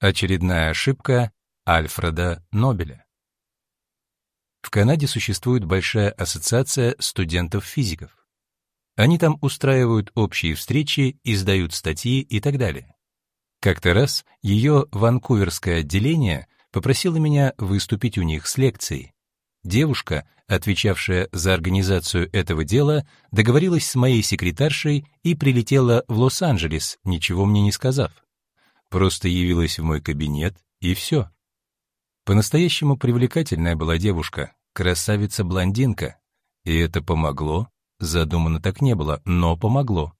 Очередная ошибка Альфреда Нобеля. В Канаде существует большая ассоциация студентов-физиков. Они там устраивают общие встречи, издают статьи и так далее. Как-то раз ее ванкуверское отделение попросило меня выступить у них с лекцией. Девушка, отвечавшая за организацию этого дела, договорилась с моей секретаршей и прилетела в Лос-Анджелес, ничего мне не сказав. Просто явилась в мой кабинет, и все. По-настоящему привлекательная была девушка, красавица-блондинка. И это помогло, задумано так не было, но помогло.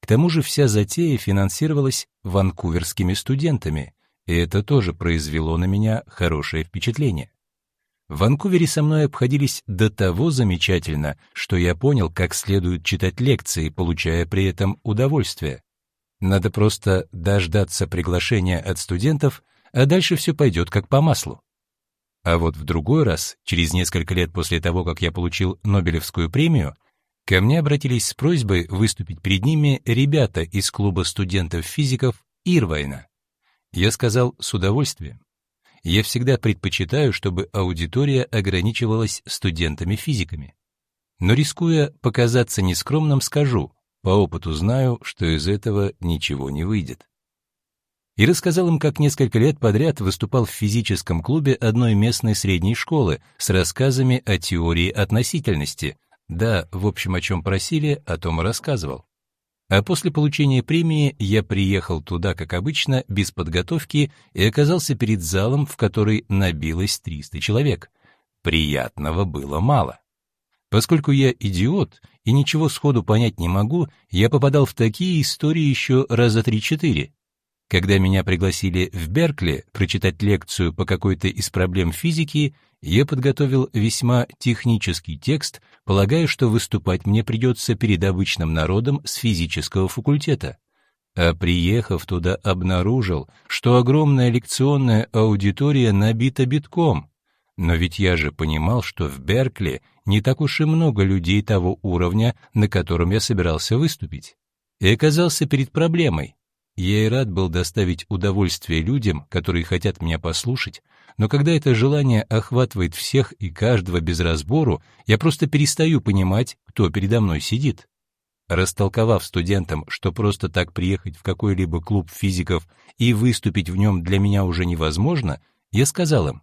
К тому же вся затея финансировалась ванкуверскими студентами, и это тоже произвело на меня хорошее впечатление. В Ванкувере со мной обходились до того замечательно, что я понял, как следует читать лекции, получая при этом удовольствие. Надо просто дождаться приглашения от студентов, а дальше все пойдет как по маслу. А вот в другой раз, через несколько лет после того, как я получил Нобелевскую премию, ко мне обратились с просьбой выступить перед ними ребята из клуба студентов-физиков Ирвайна. Я сказал с удовольствием. Я всегда предпочитаю, чтобы аудитория ограничивалась студентами-физиками. Но рискуя показаться нескромным, скажу, по опыту знаю, что из этого ничего не выйдет. И рассказал им, как несколько лет подряд выступал в физическом клубе одной местной средней школы с рассказами о теории относительности. Да, в общем, о чем просили, о том рассказывал. А после получения премии я приехал туда, как обычно, без подготовки и оказался перед залом, в который набилось 300 человек. Приятного было мало. Поскольку я идиот и ничего сходу понять не могу, я попадал в такие истории еще раза три-четыре. Когда меня пригласили в Беркли прочитать лекцию по какой-то из проблем физики, я подготовил весьма технический текст, полагая, что выступать мне придется перед обычным народом с физического факультета. А приехав туда, обнаружил, что огромная лекционная аудитория набита битком. Но ведь я же понимал, что в Беркли не так уж и много людей того уровня, на котором я собирался выступить. И оказался перед проблемой. Я и рад был доставить удовольствие людям, которые хотят меня послушать, но когда это желание охватывает всех и каждого без разбору, я просто перестаю понимать, кто передо мной сидит. Растолковав студентам, что просто так приехать в какой-либо клуб физиков и выступить в нем для меня уже невозможно, я сказал им,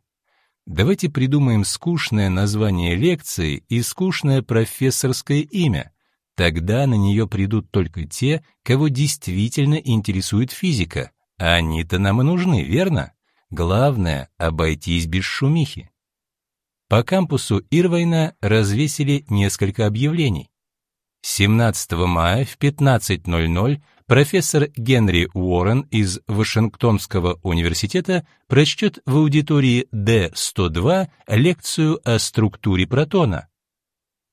давайте придумаем скучное название лекции и скучное профессорское имя, Тогда на нее придут только те, кого действительно интересует физика. А они-то нам и нужны, верно? Главное — обойтись без шумихи. По кампусу Ирвайна развесили несколько объявлений. 17 мая в 15.00 профессор Генри Уоррен из Вашингтонского университета прочтет в аудитории D102 лекцию о структуре протона.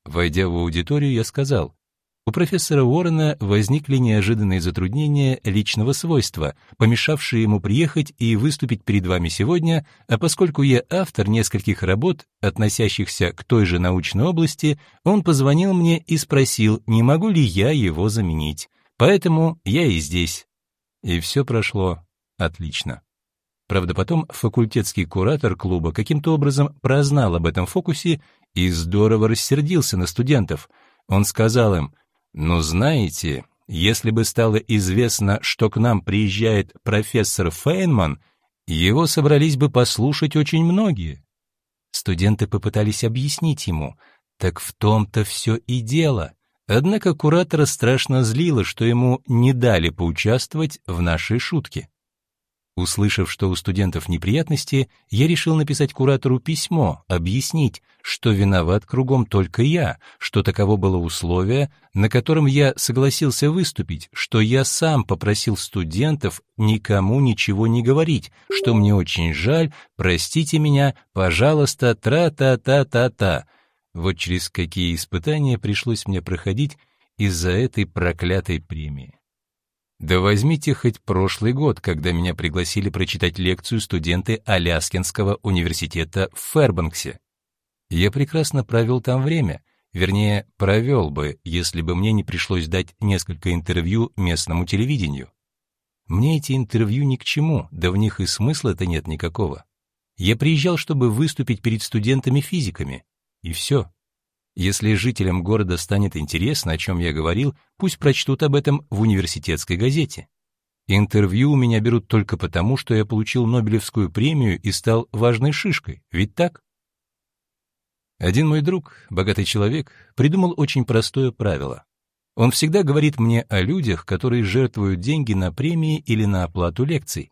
Войдя в аудиторию, я сказал, у профессора Уоррена возникли неожиданные затруднения личного свойства, помешавшие ему приехать и выступить перед вами сегодня, а поскольку я автор нескольких работ, относящихся к той же научной области, он позвонил мне и спросил, не могу ли я его заменить. Поэтому я и здесь. И все прошло отлично. Правда, потом факультетский куратор клуба каким-то образом прознал об этом фокусе и здорово рассердился на студентов. Он сказал им, но знаете, если бы стало известно, что к нам приезжает профессор Фейнман, его собрались бы послушать очень многие. Студенты попытались объяснить ему, так в том-то все и дело. Однако куратора страшно злило, что ему не дали поучаствовать в нашей шутке. Услышав, что у студентов неприятности, я решил написать куратору письмо, объяснить, что виноват кругом только я, что таково было условие, на котором я согласился выступить, что я сам попросил студентов никому ничего не говорить, что мне очень жаль, простите меня, пожалуйста, тра-та-та-та-та. Вот через какие испытания пришлось мне проходить из-за этой проклятой премии. Да возьмите хоть прошлый год, когда меня пригласили прочитать лекцию студенты Аляскинского университета в Фербанксе. Я прекрасно провел там время, вернее, провел бы, если бы мне не пришлось дать несколько интервью местному телевидению. Мне эти интервью ни к чему, да в них и смысла-то нет никакого. Я приезжал, чтобы выступить перед студентами-физиками. И все. Если жителям города станет интересно, о чем я говорил, пусть прочтут об этом в университетской газете. Интервью у меня берут только потому, что я получил Нобелевскую премию и стал важной шишкой, ведь так? Один мой друг, богатый человек, придумал очень простое правило. Он всегда говорит мне о людях, которые жертвуют деньги на премии или на оплату лекций.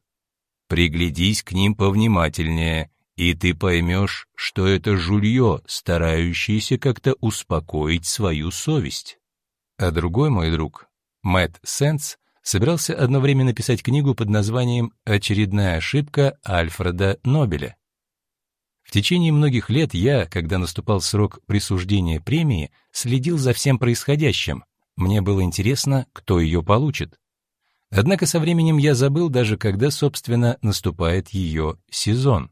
Приглядись к ним повнимательнее, и ты поймешь, что это жулье, старающееся как-то успокоить свою совесть. А другой мой друг, Мэтт Сенс, собирался одновременно писать книгу под названием «Очередная ошибка Альфреда Нобеля». В течение многих лет я, когда наступал срок присуждения премии, следил за всем происходящим. Мне было интересно, кто ее получит. Однако со временем я забыл даже, когда, собственно, наступает ее сезон.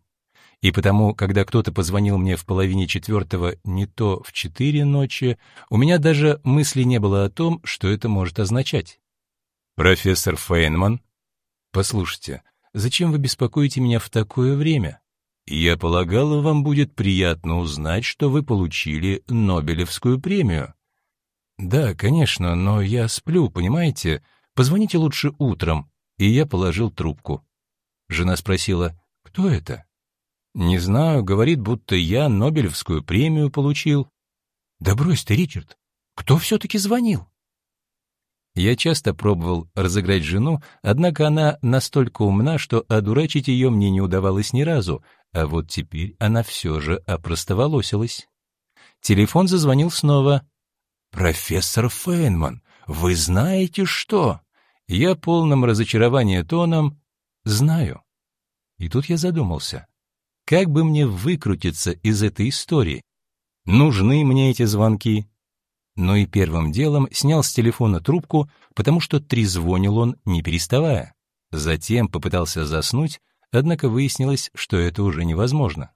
И потому, когда кто-то позвонил мне в половине четвертого не то в четыре ночи, у меня даже мысли не было о том, что это может означать. «Профессор Фейнман?» «Послушайте, зачем вы беспокоите меня в такое время?» «Я полагал, вам будет приятно узнать, что вы получили Нобелевскую премию». «Да, конечно, но я сплю, понимаете? Позвоните лучше утром». И я положил трубку. Жена спросила, «Кто это?» «Не знаю, говорит, будто я Нобелевскую премию получил». «Да брось ты, Ричард, кто все-таки звонил?» Я часто пробовал разыграть жену, однако она настолько умна, что одурачить ее мне не удавалось ни разу, а вот теперь она все же опростоволосилась. Телефон зазвонил снова. «Профессор Фейнман, вы знаете что?» Я полным разочарования тоном «Знаю». И тут я задумался. Как бы мне выкрутиться из этой истории? Нужны мне эти звонки? Но и первым делом снял с телефона трубку, потому что трезвонил он, не переставая. Затем попытался заснуть, однако выяснилось, что это уже невозможно.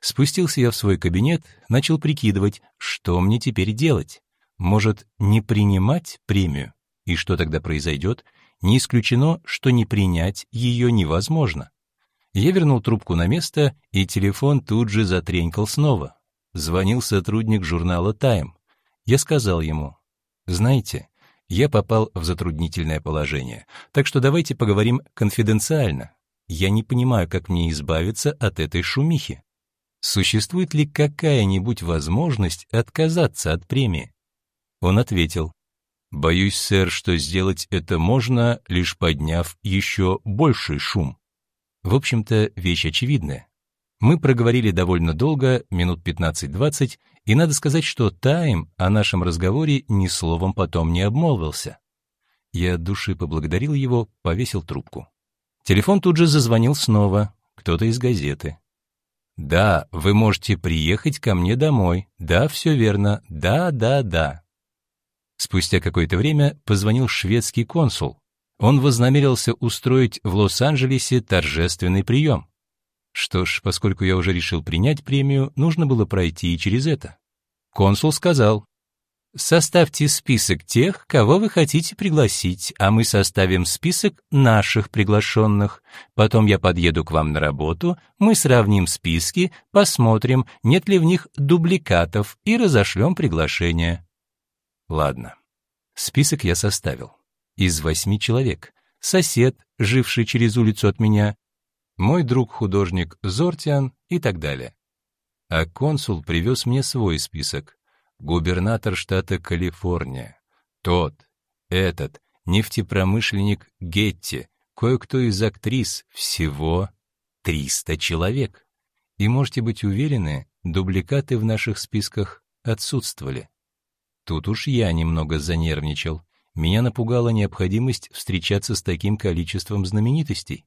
Спустился я в свой кабинет, начал прикидывать, что мне теперь делать. Может, не принимать премию? И что тогда произойдет? Не исключено, что не принять ее невозможно. Я вернул трубку на место, и телефон тут же затренькал снова. Звонил сотрудник журнала «Тайм». Я сказал ему, «Знаете, я попал в затруднительное положение, так что давайте поговорим конфиденциально. Я не понимаю, как мне избавиться от этой шумихи. Существует ли какая-нибудь возможность отказаться от премии?» Он ответил, «Боюсь, сэр, что сделать это можно, лишь подняв еще больший шум». В общем-то, вещь очевидная. Мы проговорили довольно долго, минут 15-20, и надо сказать, что Тайм о нашем разговоре ни словом потом не обмолвился. Я от души поблагодарил его, повесил трубку. Телефон тут же зазвонил снова, кто-то из газеты. «Да, вы можете приехать ко мне домой. Да, все верно. Да, да, да». Спустя какое-то время позвонил шведский консул. Он вознамерился устроить в Лос-Анджелесе торжественный прием. Что ж, поскольку я уже решил принять премию, нужно было пройти и через это. Консул сказал, «Составьте список тех, кого вы хотите пригласить, а мы составим список наших приглашенных. Потом я подъеду к вам на работу, мы сравним списки, посмотрим, нет ли в них дубликатов и разошлем приглашение». Ладно, список я составил. Из восьми человек. Сосед, живший через улицу от меня, мой друг-художник Зортиан и так далее. А консул привез мне свой список. Губернатор штата Калифорния, тот, этот, нефтепромышленник Гетти, кое-кто из актрис, всего 300 человек. И можете быть уверены, дубликаты в наших списках отсутствовали. Тут уж я немного занервничал. Меня напугала необходимость встречаться с таким количеством знаменитостей.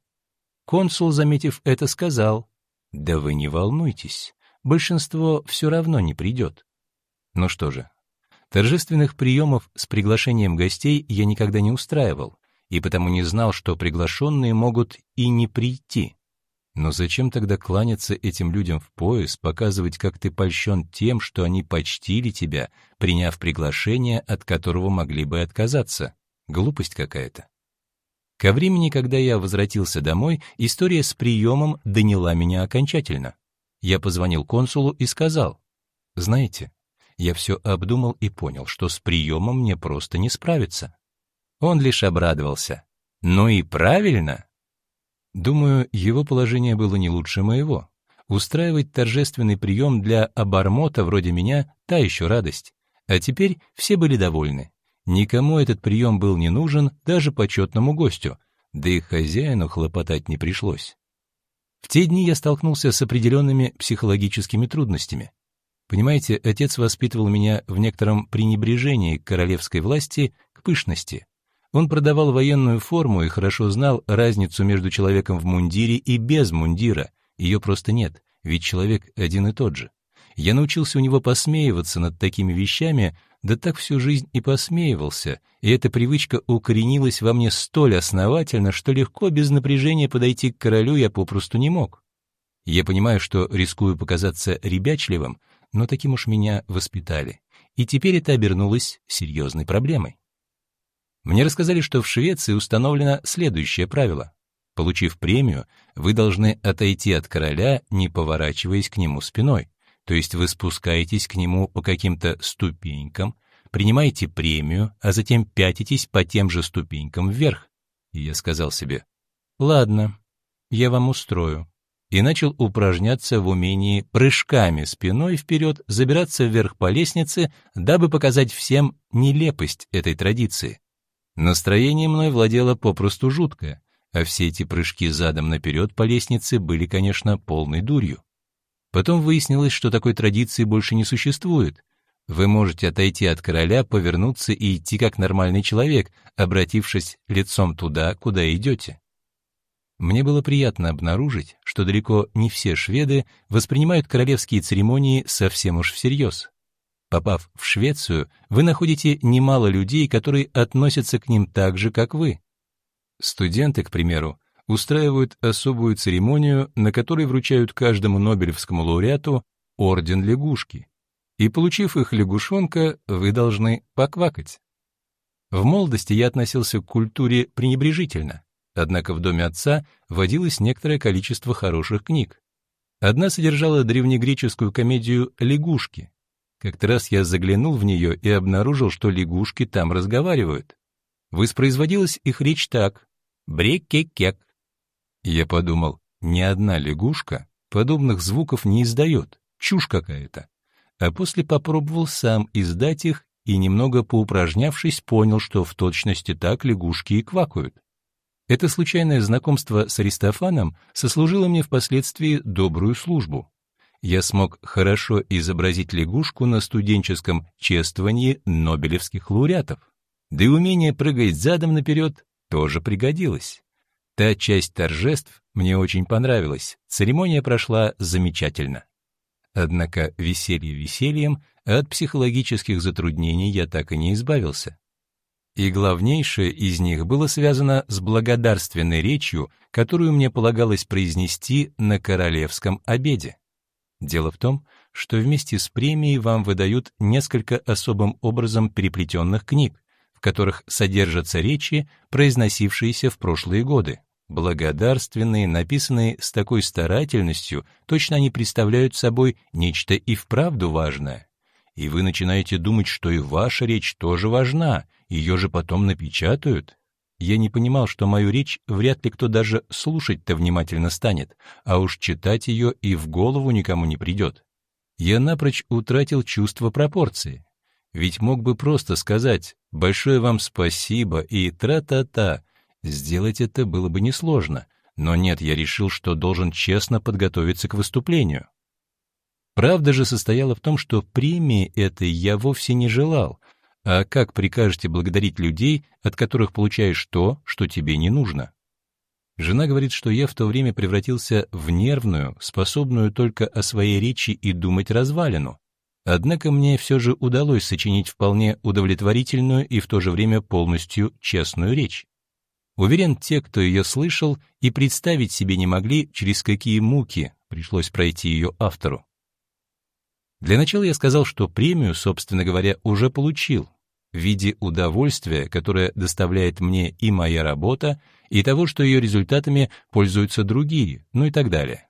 Консул, заметив это, сказал, «Да вы не волнуйтесь, большинство все равно не придет». Ну что же, торжественных приемов с приглашением гостей я никогда не устраивал, и потому не знал, что приглашенные могут и не прийти. Но зачем тогда кланяться этим людям в пояс, показывать, как ты польщен тем, что они почтили тебя, приняв приглашение, от которого могли бы отказаться? Глупость какая-то. Ко времени, когда я возвратился домой, история с приемом доняла меня окончательно. Я позвонил консулу и сказал, «Знаете, я все обдумал и понял, что с приемом мне просто не справиться». Он лишь обрадовался. «Ну и правильно!» Думаю, его положение было не лучше моего. Устраивать торжественный прием для обормота вроде меня — та еще радость. А теперь все были довольны. Никому этот прием был не нужен, даже почетному гостю, да и хозяину хлопотать не пришлось. В те дни я столкнулся с определенными психологическими трудностями. Понимаете, отец воспитывал меня в некотором пренебрежении к королевской власти, к пышности. Он продавал военную форму и хорошо знал разницу между человеком в мундире и без мундира. Ее просто нет, ведь человек один и тот же. Я научился у него посмеиваться над такими вещами, да так всю жизнь и посмеивался, и эта привычка укоренилась во мне столь основательно, что легко без напряжения подойти к королю я попросту не мог. Я понимаю, что рискую показаться ребячливым, но таким уж меня воспитали, и теперь это обернулось серьезной проблемой. Мне рассказали, что в Швеции установлено следующее правило. Получив премию, вы должны отойти от короля, не поворачиваясь к нему спиной. То есть вы спускаетесь к нему по каким-то ступенькам, принимаете премию, а затем пятитесь по тем же ступенькам вверх. И я сказал себе, ладно, я вам устрою. И начал упражняться в умении прыжками спиной вперед забираться вверх по лестнице, дабы показать всем нелепость этой традиции. Настроение мной владело попросту жуткое, а все эти прыжки задом наперед по лестнице были, конечно, полной дурью. Потом выяснилось, что такой традиции больше не существует. Вы можете отойти от короля, повернуться и идти как нормальный человек, обратившись лицом туда, куда идете. Мне было приятно обнаружить, что далеко не все шведы воспринимают королевские церемонии совсем уж всерьез. Попав в Швецию, вы находите немало людей, которые относятся к ним так же, как вы. Студенты, к примеру, устраивают особую церемонию, на которой вручают каждому Нобелевскому лауреату орден лягушки. И, получив их лягушонка, вы должны поквакать. В молодости я относился к культуре пренебрежительно, однако в доме отца водилось некоторое количество хороших книг. Одна содержала древнегреческую комедию «Лягушки». Как-то раз я заглянул в нее и обнаружил, что лягушки там разговаривают. Воспроизводилась их речь так «брек-кек-кек», я подумал, ни одна лягушка подобных звуков не издает, чушь какая-то. А после попробовал сам издать их и, немного поупражнявшись, понял, что в точности так лягушки и квакают. Это случайное знакомство с Аристофаном сослужило мне впоследствии добрую службу. Я смог хорошо изобразить лягушку на студенческом чествовании нобелевских лауреатов. Да и умение прыгать задом наперед тоже пригодилось. Та часть торжеств мне очень понравилась, церемония прошла замечательно. Однако веселье весельем, а от психологических затруднений я так и не избавился. И главнейшее из них было связано с благодарственной речью, которую мне полагалось произнести на королевском обеде. Дело в том, что вместе с премией вам выдают несколько особым образом переплетенных книг, в которых содержатся речи, произносившиеся в прошлые годы. Благодарственные, написанные с такой старательностью, точно они представляют собой нечто и вправду важное. И вы начинаете думать, что и ваша речь тоже важна, ее же потом напечатают. Я не понимал, что мою речь вряд ли кто даже слушать-то внимательно станет, а уж читать ее и в голову никому не придет. Я напрочь утратил чувство пропорции. Ведь мог бы просто сказать «большое вам спасибо» и тра-та-та, Сделать это было бы несложно, но нет, я решил, что должен честно подготовиться к выступлению. Правда же состояла в том, что премии этой я вовсе не желал, а как прикажете благодарить людей, от которых получаешь то, что тебе не нужно? Жена говорит, что я в то время превратился в нервную, способную только о своей речи и думать развалину. Однако мне все же удалось сочинить вполне удовлетворительную и в то же время полностью честную речь. Уверен, те, кто ее слышал, и представить себе не могли, через какие муки пришлось пройти ее автору. Для начала я сказал, что премию, собственно говоря, уже получил. В виде удовольствия, которое доставляет мне и моя работа, и того, что ее результатами пользуются другие, ну и так далее.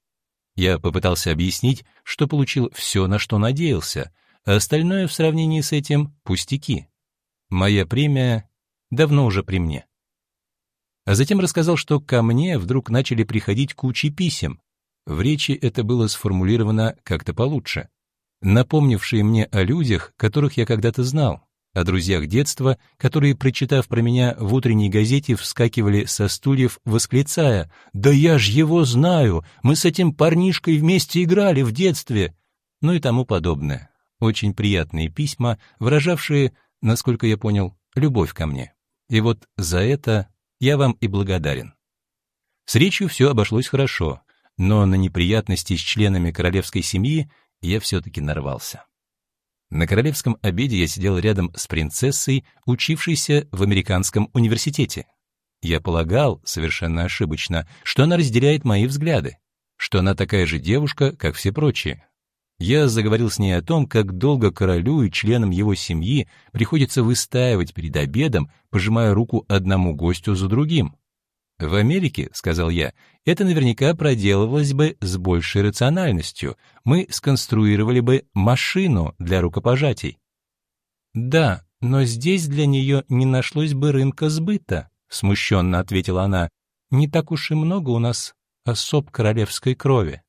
Я попытался объяснить, что получил все, на что надеялся, а остальное в сравнении с этим — пустяки. Моя премия давно уже при мне. А затем рассказал, что ко мне вдруг начали приходить кучи писем. В речи это было сформулировано как-то получше, напомнившие мне о людях, которых я когда-то знал, о друзьях детства, которые, прочитав про меня в утренней газете, вскакивали со стульев, восклицая «Да я ж его знаю! Мы с этим парнишкой вместе играли в детстве!» Ну и тому подобное. Очень приятные письма, выражавшие, насколько я понял, любовь ко мне. И вот за это я вам и благодарен. С речью все обошлось хорошо, но на неприятности с членами королевской семьи я все-таки нарвался. На королевском обеде я сидел рядом с принцессой, учившейся в американском университете. Я полагал, совершенно ошибочно, что она разделяет мои взгляды, что она такая же девушка, как все прочие. Я заговорил с ней о том, как долго королю и членам его семьи приходится выстаивать перед обедом, пожимая руку одному гостю за другим. В Америке, сказал я, это наверняка проделывалось бы с большей рациональностью. Мы сконструировали бы машину для рукопожатий. Да, но здесь для нее не нашлось бы рынка сбыта, смущенно ответила она. Не так уж и много у нас особ королевской крови.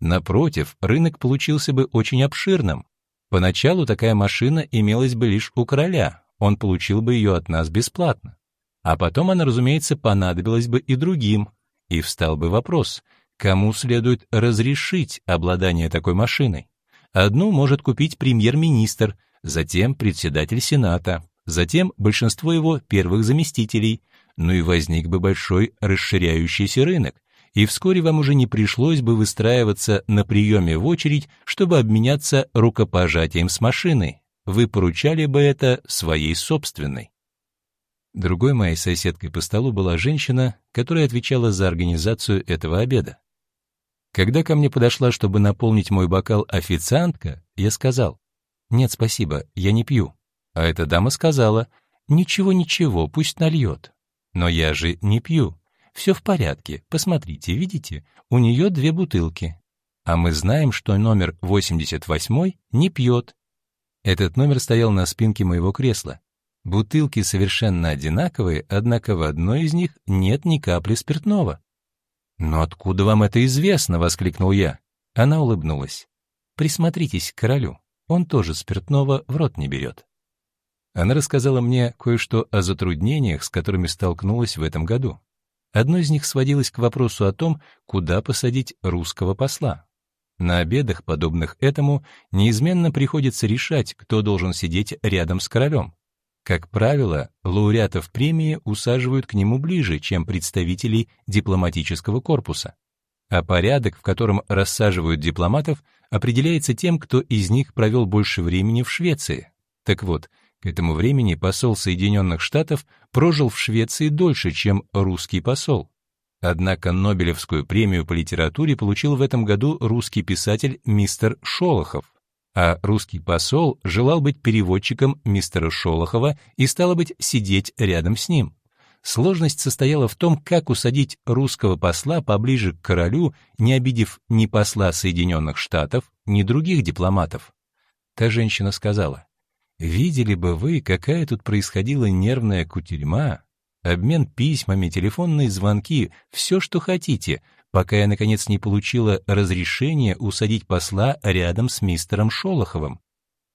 Напротив, рынок получился бы очень обширным. Поначалу такая машина имелась бы лишь у короля, он получил бы ее от нас бесплатно. А потом она, разумеется, понадобилась бы и другим. И встал бы вопрос, кому следует разрешить обладание такой машиной? Одну может купить премьер-министр, затем председатель Сената, затем большинство его первых заместителей, ну и возник бы большой расширяющийся рынок, и вскоре вам уже не пришлось бы выстраиваться на приеме в очередь, чтобы обменяться рукопожатием с машиной. Вы поручали бы это своей собственной. Другой моей соседкой по столу была женщина, которая отвечала за организацию этого обеда. Когда ко мне подошла, чтобы наполнить мой бокал официантка, я сказал, «Нет, спасибо, я не пью». А эта дама сказала, «Ничего-ничего, пусть нальет». Но я же не пью. Все в порядке, посмотрите, видите, у нее две бутылки. А мы знаем, что номер 88 не пьет. Этот номер стоял на спинке моего кресла. Бутылки совершенно одинаковые, однако в одной из них нет ни капли спиртного. «Но откуда вам это известно?» — воскликнул я. Она улыбнулась. «Присмотритесь к королю. Он тоже спиртного в рот не берет». Она рассказала мне кое-что о затруднениях, с которыми столкнулась в этом году. Одно из них сводилось к вопросу о том, куда посадить русского посла. На обедах, подобных этому, неизменно приходится решать, кто должен сидеть рядом с королем. Как правило, лауреатов премии усаживают к нему ближе, чем представителей дипломатического корпуса. А порядок, в котором рассаживают дипломатов, определяется тем, кто из них провел больше времени в Швеции. Так вот, к этому времени посол Соединенных Штатов прожил в Швеции дольше, чем русский посол. Однако Нобелевскую премию по литературе получил в этом году русский писатель мистер Шолохов а русский посол желал быть переводчиком мистера Шолохова и, стало быть, сидеть рядом с ним. Сложность состояла в том, как усадить русского посла поближе к королю, не обидев ни посла Соединенных Штатов, ни других дипломатов. Та женщина сказала, «Видели бы вы, какая тут происходила нервная кутерьма, обмен письмами, телефонные звонки, все, что хотите, пока я, наконец, не получила разрешения усадить посла рядом с мистером Шолоховым.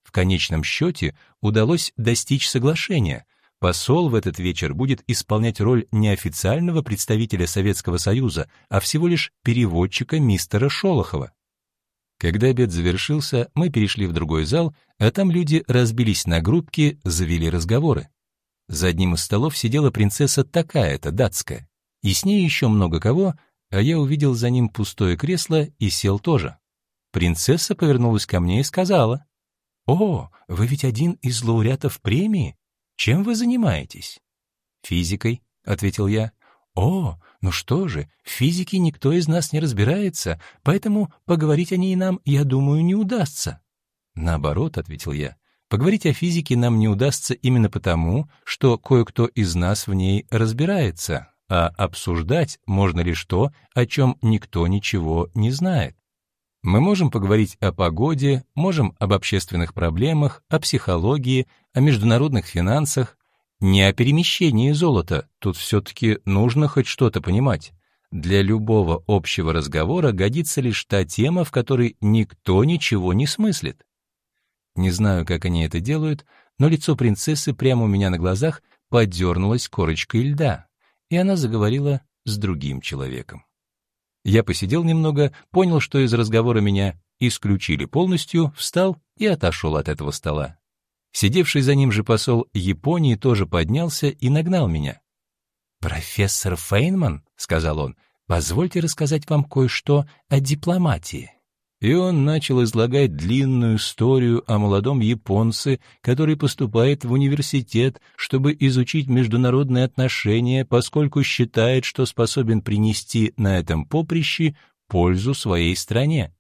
В конечном счете удалось достичь соглашения. Посол в этот вечер будет исполнять роль не официального представителя Советского Союза, а всего лишь переводчика мистера Шолохова. Когда обед завершился, мы перешли в другой зал, а там люди разбились на группки, завели разговоры. За одним из столов сидела принцесса такая-то, датская, и с ней еще много кого, а я увидел за ним пустое кресло и сел тоже. Принцесса повернулась ко мне и сказала, «О, вы ведь один из лауреатов премии? Чем вы занимаетесь?» «Физикой», — ответил я. «О, ну что же, в физике никто из нас не разбирается, поэтому поговорить о ней нам, я думаю, не удастся». «Наоборот», — ответил я, — Поговорить о физике нам не удастся именно потому, что кое-кто из нас в ней разбирается, а обсуждать можно лишь то, о чем никто ничего не знает. Мы можем поговорить о погоде, можем об общественных проблемах, о психологии, о международных финансах, не о перемещении золота, тут все-таки нужно хоть что-то понимать. Для любого общего разговора годится лишь та тема, в которой никто ничего не смыслит. Не знаю, как они это делают, но лицо принцессы прямо у меня на глазах подернулось корочкой льда, и она заговорила с другим человеком. Я посидел немного, понял, что из разговора меня исключили полностью, встал и отошел от этого стола. Сидевший за ним же посол Японии тоже поднялся и нагнал меня. «Профессор Фейнман», — сказал он, — «позвольте рассказать вам кое-что о дипломатии». И он начал излагать длинную историю о молодом японце, который поступает в университет, чтобы изучить международные отношения, поскольку считает, что способен принести на этом поприще пользу своей стране.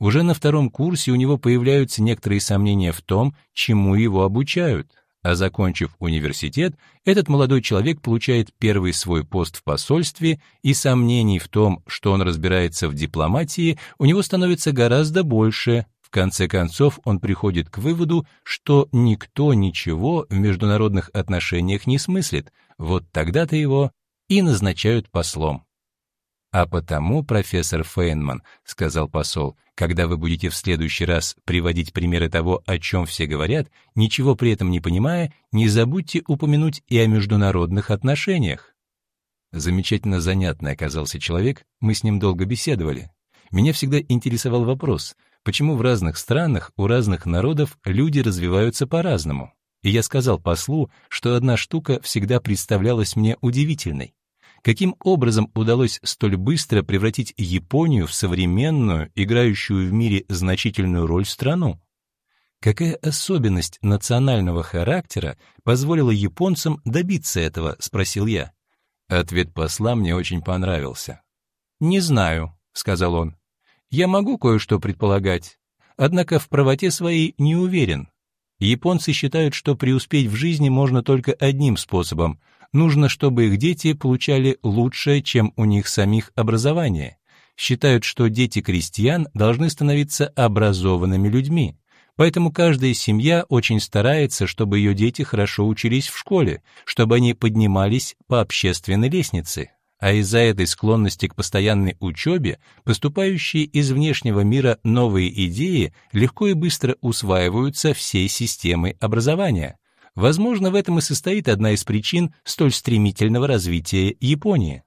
Уже на втором курсе у него появляются некоторые сомнения в том, чему его обучают. А закончив университет, этот молодой человек получает первый свой пост в посольстве, и сомнений в том, что он разбирается в дипломатии, у него становится гораздо больше. В конце концов, он приходит к выводу, что никто ничего в международных отношениях не смыслит. Вот тогда-то его и назначают послом. «А потому, профессор Фейнман, — сказал посол, — когда вы будете в следующий раз приводить примеры того, о чем все говорят, ничего при этом не понимая, не забудьте упомянуть и о международных отношениях». Замечательно занятный оказался человек, мы с ним долго беседовали. Меня всегда интересовал вопрос, почему в разных странах у разных народов люди развиваются по-разному. И я сказал послу, что одна штука всегда представлялась мне удивительной. Каким образом удалось столь быстро превратить Японию в современную, играющую в мире значительную роль страну? Какая особенность национального характера позволила японцам добиться этого, спросил я. Ответ посла мне очень понравился. «Не знаю», — сказал он. «Я могу кое-что предполагать, однако в правоте своей не уверен. Японцы считают, что преуспеть в жизни можно только одним способом нужно, чтобы их дети получали лучшее, чем у них самих образование. Считают, что дети крестьян должны становиться образованными людьми. Поэтому каждая семья очень старается, чтобы ее дети хорошо учились в школе, чтобы они поднимались по общественной лестнице. А из-за этой склонности к постоянной учебе поступающие из внешнего мира новые идеи легко и быстро усваиваются всей системой образования. Возможно, в этом и состоит одна из причин столь стремительного развития Японии.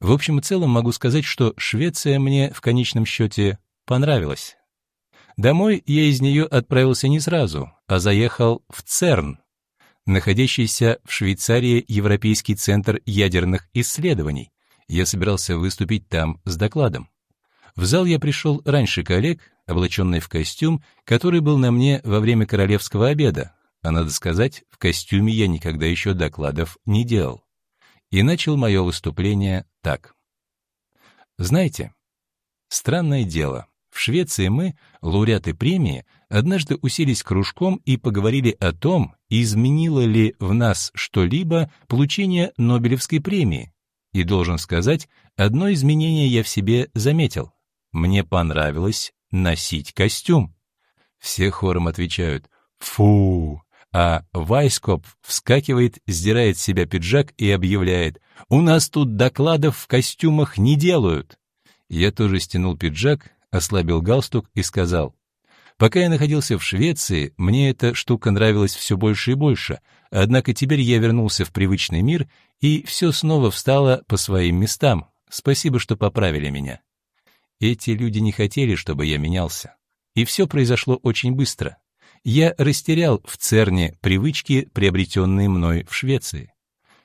В общем и целом могу сказать, что Швеция мне в конечном счете понравилась. Домой я из нее отправился не сразу, а заехал в ЦЕРН, находящийся в Швейцарии Европейский центр ядерных исследований. Я собирался выступить там с докладом. В зал я пришел раньше коллег, облаченный в костюм, который был на мне во время королевского обеда, а надо сказать, в костюме я никогда еще докладов не делал. И начал мое выступление так. Знаете, странное дело. В Швеции мы, лауреаты премии, однажды уселись кружком и поговорили о том, изменило ли в нас что-либо получение Нобелевской премии. И должен сказать, одно изменение я в себе заметил. Мне понравилось носить костюм. Все хором отвечают «Фу, а Вайскоп вскакивает, сдирает с себя пиджак и объявляет «У нас тут докладов в костюмах не делают». Я тоже стянул пиджак, ослабил галстук и сказал «Пока я находился в Швеции, мне эта штука нравилась все больше и больше, однако теперь я вернулся в привычный мир, и все снова встало по своим местам. Спасибо, что поправили меня». Эти люди не хотели, чтобы я менялся. И все произошло очень быстро я растерял в ЦЕРНе привычки, приобретенные мной в Швеции.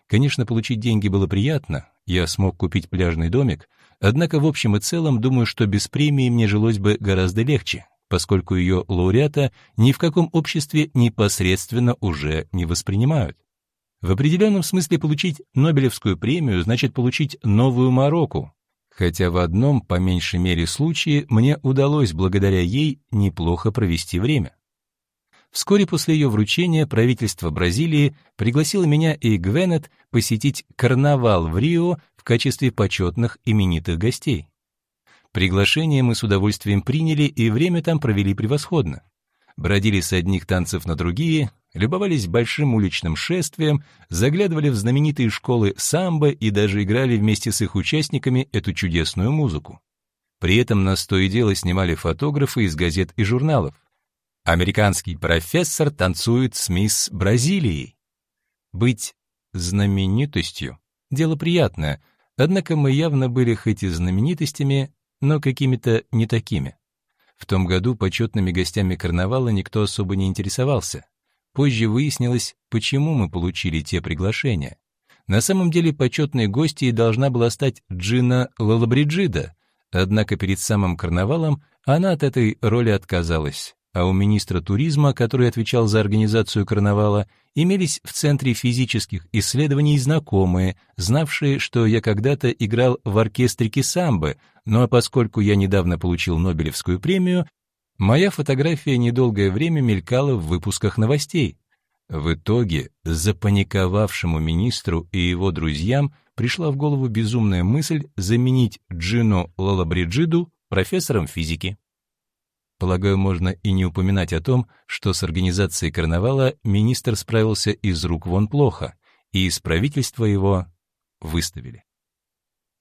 Конечно, получить деньги было приятно, я смог купить пляжный домик, однако в общем и целом думаю, что без премии мне жилось бы гораздо легче, поскольку ее лауреата ни в каком обществе непосредственно уже не воспринимают. В определенном смысле получить Нобелевскую премию значит получить новую Марокко, хотя в одном, по меньшей мере, случае мне удалось благодаря ей неплохо провести время. Вскоре после ее вручения правительство Бразилии пригласило меня и Гвенет посетить карнавал в Рио в качестве почетных именитых гостей. Приглашение мы с удовольствием приняли и время там провели превосходно. Бродили с одних танцев на другие, любовались большим уличным шествием, заглядывали в знаменитые школы самбо и даже играли вместе с их участниками эту чудесную музыку. При этом нас то и дело снимали фотографы из газет и журналов. Американский профессор танцует с мисс Бразилией. Быть знаменитостью — дело приятное, однако мы явно были хоть и знаменитостями, но какими-то не такими. В том году почетными гостями карнавала никто особо не интересовался. Позже выяснилось, почему мы получили те приглашения. На самом деле почетной гостьей должна была стать Джина Лалабриджида, однако перед самым карнавалом она от этой роли отказалась а у министра туризма, который отвечал за организацию карнавала, имелись в Центре физических исследований знакомые, знавшие, что я когда-то играл в оркестре Кисамбы, но ну а поскольку я недавно получил Нобелевскую премию, моя фотография недолгое время мелькала в выпусках новостей. В итоге запаниковавшему министру и его друзьям пришла в голову безумная мысль заменить Джину Лалабриджиду профессором физики. Полагаю, можно и не упоминать о том, что с организацией карнавала министр справился из рук вон плохо, и из правительства его выставили.